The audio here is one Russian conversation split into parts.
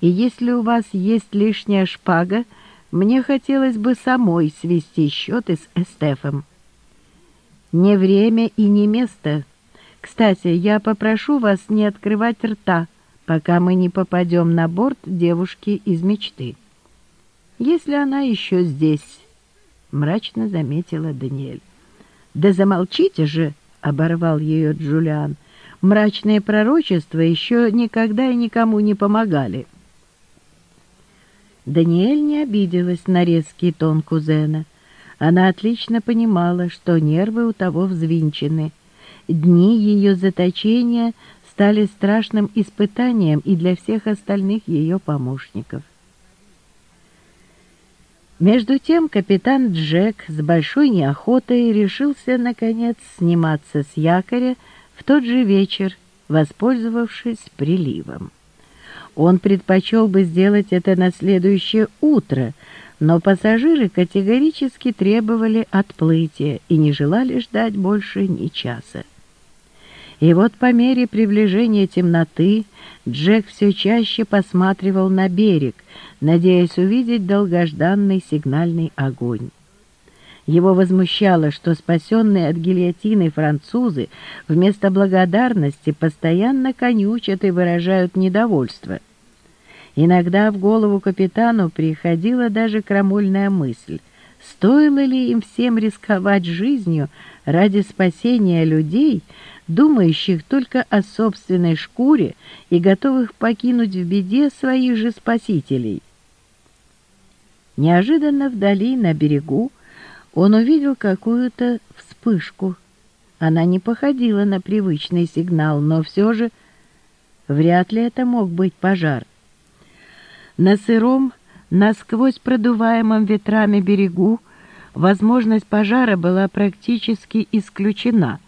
И если у вас есть лишняя шпага, мне хотелось бы самой свести счеты с Эстефом. Не время и не место. Кстати, я попрошу вас не открывать рта, пока мы не попадем на борт девушки из мечты. Если она еще здесь, — мрачно заметила Даниэль. «Да замолчите же!» — оборвал ее Джулиан. «Мрачные пророчества еще никогда и никому не помогали». Даниэль не обиделась на резкий тон кузена. Она отлично понимала, что нервы у того взвинчены. Дни ее заточения стали страшным испытанием и для всех остальных ее помощников. Между тем капитан Джек с большой неохотой решился, наконец, сниматься с якоря в тот же вечер, воспользовавшись приливом. Он предпочел бы сделать это на следующее утро, но пассажиры категорически требовали отплытия и не желали ждать больше ни часа. И вот по мере приближения темноты Джек все чаще посматривал на берег, надеясь увидеть долгожданный сигнальный огонь. Его возмущало, что спасенные от гильотины французы вместо благодарности постоянно конючат и выражают недовольство. Иногда в голову капитану приходила даже крамольная мысль, стоило ли им всем рисковать жизнью ради спасения людей, думающих только о собственной шкуре и готовых покинуть в беде своих же спасителей. Неожиданно вдали, на берегу, он увидел какую-то вспышку. Она не походила на привычный сигнал, но все же вряд ли это мог быть пожар. На сыром, насквозь продуваемом ветрами берегу возможность пожара была практически исключена,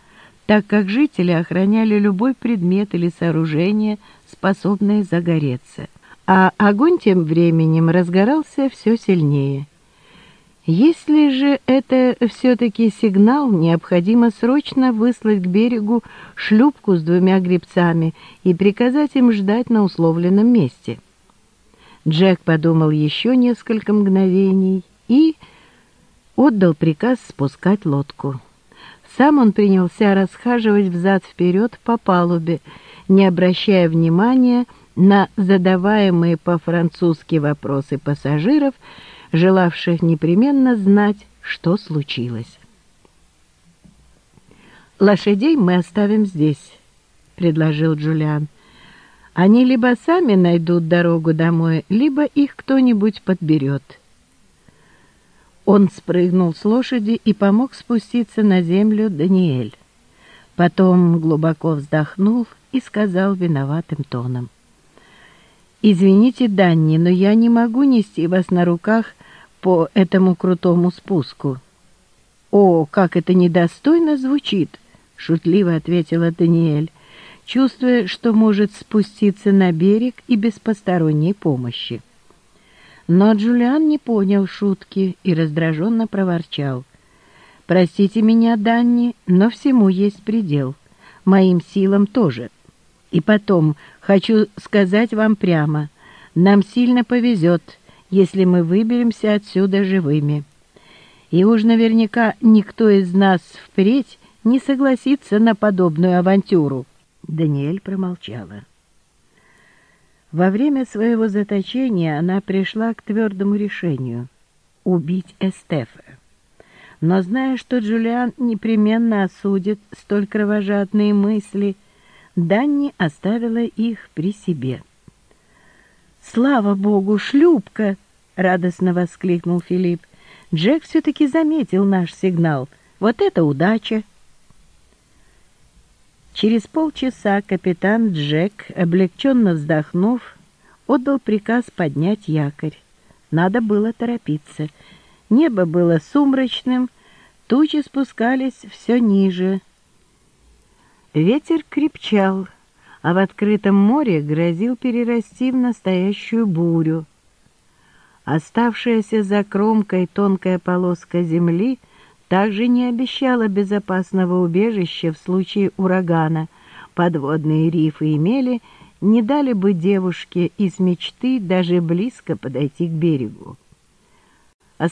так как жители охраняли любой предмет или сооружение, способное загореться. А огонь тем временем разгорался все сильнее. Если же это все-таки сигнал, необходимо срочно выслать к берегу шлюпку с двумя гребцами и приказать им ждать на условленном месте. Джек подумал еще несколько мгновений и отдал приказ спускать лодку. Сам он принялся расхаживать взад-вперед по палубе, не обращая внимания на задаваемые по-французски вопросы пассажиров, желавших непременно знать, что случилось. «Лошадей мы оставим здесь», — предложил Джулиан. «Они либо сами найдут дорогу домой, либо их кто-нибудь подберет». Он спрыгнул с лошади и помог спуститься на землю Даниэль. Потом глубоко вздохнул и сказал виноватым тоном. «Извините, Данни, но я не могу нести вас на руках по этому крутому спуску». «О, как это недостойно звучит!» — шутливо ответила Даниэль, чувствуя, что может спуститься на берег и без посторонней помощи. Но Джулиан не понял шутки и раздраженно проворчал. «Простите меня, Данни, но всему есть предел. Моим силам тоже. И потом, хочу сказать вам прямо, нам сильно повезет, если мы выберемся отсюда живыми. И уж наверняка никто из нас впредь не согласится на подобную авантюру. Даниэль промолчала. Во время своего заточения она пришла к твердому решению — убить Эстефа. Но зная, что Джулиан непременно осудит столь кровожадные мысли — Данни оставила их при себе. «Слава богу, шлюпка!» — радостно воскликнул Филипп. «Джек все-таки заметил наш сигнал. Вот это удача!» Через полчаса капитан Джек, облегченно вздохнув, отдал приказ поднять якорь. Надо было торопиться. Небо было сумрачным, тучи спускались все ниже, Ветер крепчал, а в открытом море грозил перерасти в настоящую бурю. Оставшаяся за кромкой тонкая полоска земли также не обещала безопасного убежища в случае урагана. Подводные рифы имели не дали бы девушке из мечты даже близко подойти к берегу.